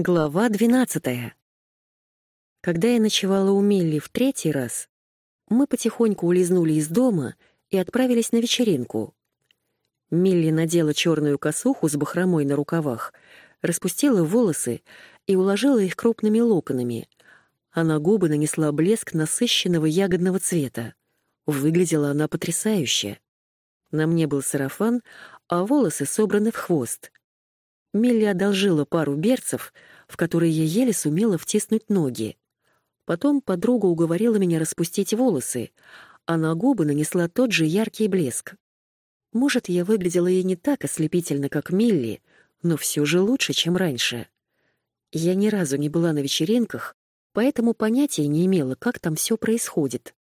Глава двенадцатая. Когда я ночевала у Милли в третий раз, мы потихоньку улизнули из дома и отправились на вечеринку. Милли надела черную косуху с бахромой на рукавах, распустила волосы и уложила их крупными локонами, а на губы нанесла блеск насыщенного ягодного цвета. Выглядела она потрясающе. На мне был сарафан, а волосы собраны в хвост — Милли одолжила пару берцев, в которые я еле сумела втиснуть ноги. Потом подруга уговорила меня распустить волосы, а на губы нанесла тот же яркий блеск. Может, я выглядела и не так ослепительно, как Милли, но все же лучше, чем раньше. Я ни разу не была на вечеринках, поэтому понятия не имела, как там все происходит.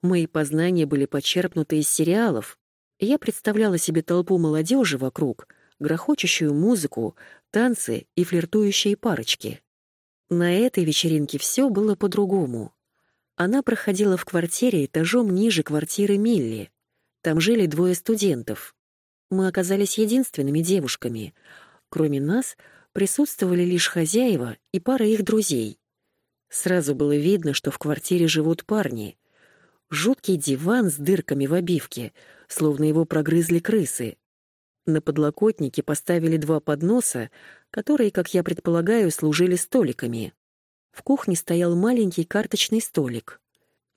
Мои познания были почерпнуты из сериалов, я представляла себе толпу молодежи вокруг — грохочущую музыку, танцы и флиртующие парочки. На этой вечеринке все было по-другому. Она проходила в квартире этажом ниже квартиры Милли. Там жили двое студентов. Мы оказались единственными девушками. Кроме нас присутствовали лишь хозяева и пара их друзей. Сразу было видно, что в квартире живут парни. Жуткий диван с дырками в обивке, словно его прогрызли крысы — на подлокотнике поставили два подноса, которые, как я предполагаю, служили столиками. В кухне стоял маленький карточный столик.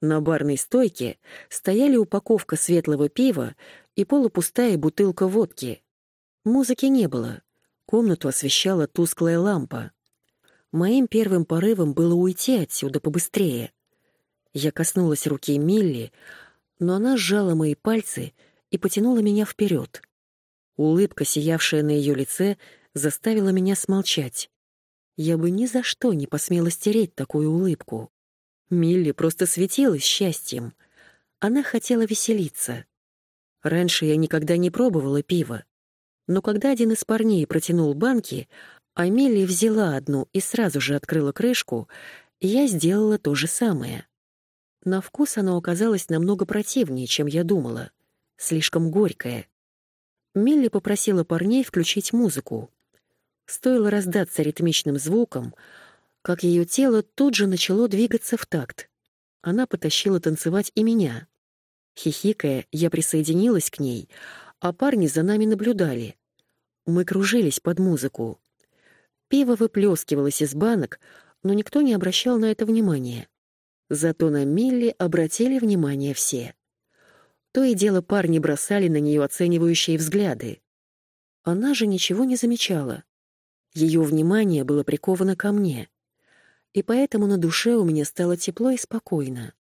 На барной стойке стояли упаковка светлого пива и полупустая бутылка водки. Музыки не было. Комнату освещала тусклая лампа. Моим первым порывом было уйти отсюда побыстрее. Я коснулась руки Милли, но она сжала мои пальцы и потянула меня вперед. Улыбка, сиявшая на ее лице, заставила меня смолчать. Я бы ни за что не посмела стереть такую улыбку. Милли просто светилась счастьем. Она хотела веселиться. Раньше я никогда не пробовала пива. Но когда один из парней протянул банки, а Милли взяла одну и сразу же открыла крышку, я сделала то же самое. На вкус оно оказалось намного противнее, чем я думала. Слишком горькое. Милли попросила парней включить музыку. Стоило раздаться ритмичным звуком, как ее тело тут же начало двигаться в такт. Она потащила танцевать и меня. Хихикая, я присоединилась к ней, а парни за нами наблюдали. Мы кружились под музыку. Пиво выплескивалось из банок, но никто не обращал на это внимания. Зато на Милли обратили внимание все. То и дело парни бросали на нее оценивающие взгляды. Она же ничего не замечала. Ее внимание было приковано ко мне. И поэтому на душе у меня стало тепло и спокойно.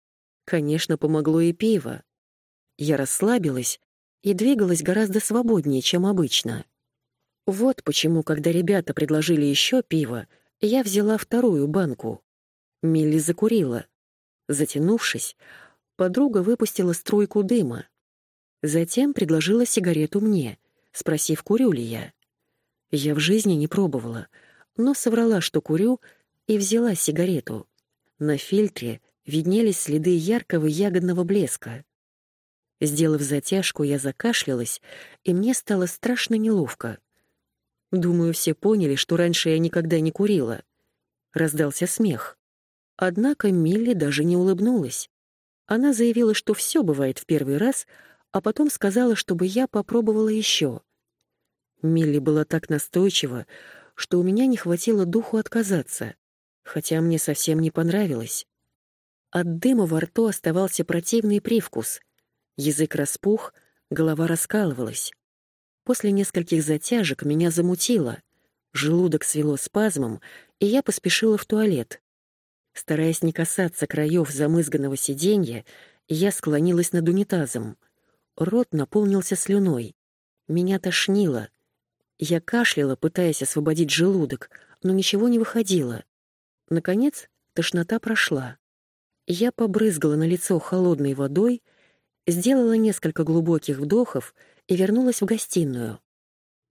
Конечно, помогло и пиво. Я расслабилась и двигалась гораздо свободнее, чем обычно. Вот почему, когда ребята предложили еще пиво, я взяла вторую банку. Милли закурила. Затянувшись, подруга выпустила струйку дыма. Затем предложила сигарету мне, спросив, курю ли я. Я в жизни не пробовала, но соврала, что курю, и взяла сигарету. На фильтре виднелись следы яркого ягодного блеска. Сделав затяжку, я закашлялась, и мне стало страшно неловко. Думаю, все поняли, что раньше я никогда не курила. Раздался смех. Однако Милли даже не улыбнулась. Она заявила, что все бывает в первый раз, а потом сказала, чтобы я попробовала еще. Милли была так настойчива, что у меня не хватило духу отказаться, хотя мне совсем не понравилось. От дыма во рту оставался противный привкус. Язык распух, голова раскалывалась. После нескольких затяжек меня замутило. Желудок свело спазмом, и я поспешила в туалет. Стараясь не касаться краев замызганного сиденья, я склонилась над унитазом. Рот наполнился слюной. Меня тошнило. Я кашляла, пытаясь освободить желудок, но ничего не выходило. Наконец, тошнота прошла. Я побрызгала на лицо холодной водой, сделала несколько глубоких вдохов и вернулась в гостиную.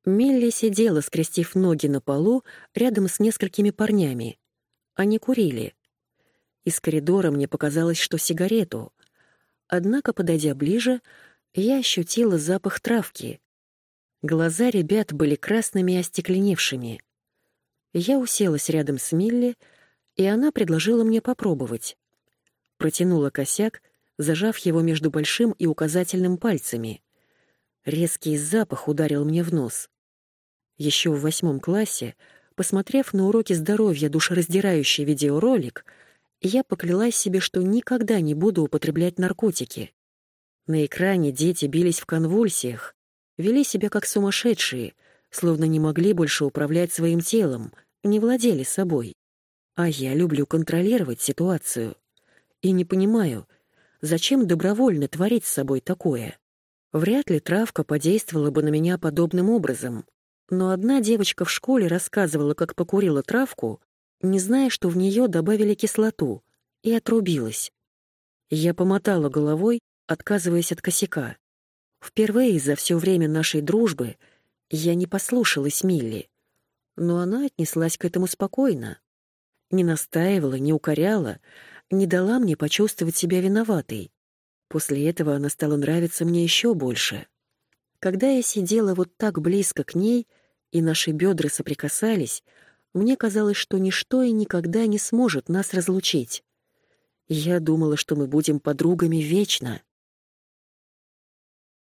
Милли сидела, скрестив ноги на полу, рядом с несколькими парнями. Они курили. Из коридора мне показалось, что сигарету. Однако, подойдя ближе, я ощутила запах травки. Глаза ребят были красными и остекленевшими. Я уселась рядом с Милли, и она предложила мне попробовать. Протянула косяк, зажав его между большим и указательным пальцами. Резкий запах ударил мне в нос. Еще в восьмом классе, посмотрев на уроке здоровья душераздирающий видеоролик, я поклялась себе, что никогда не буду употреблять наркотики. На экране дети бились в конвульсиях, вели себя как сумасшедшие, словно не могли больше управлять своим телом, не владели собой. А я люблю контролировать ситуацию. И не понимаю, зачем добровольно творить с собой такое? Вряд ли травка подействовала бы на меня подобным образом. Но одна девочка в школе рассказывала, как покурила травку, не зная, что в нее добавили кислоту, и отрубилась. Я помотала головой, отказываясь от косяка. Впервые за все время нашей дружбы я не послушалась Милли, но она отнеслась к этому спокойно. Не настаивала, не укоряла, не дала мне почувствовать себя виноватой. После этого она стала нравиться мне еще больше. Когда я сидела вот так близко к ней, и наши бедра соприкасались, мне казалось, что ничто и никогда не сможет нас разлучить. Я думала, что мы будем подругами вечно.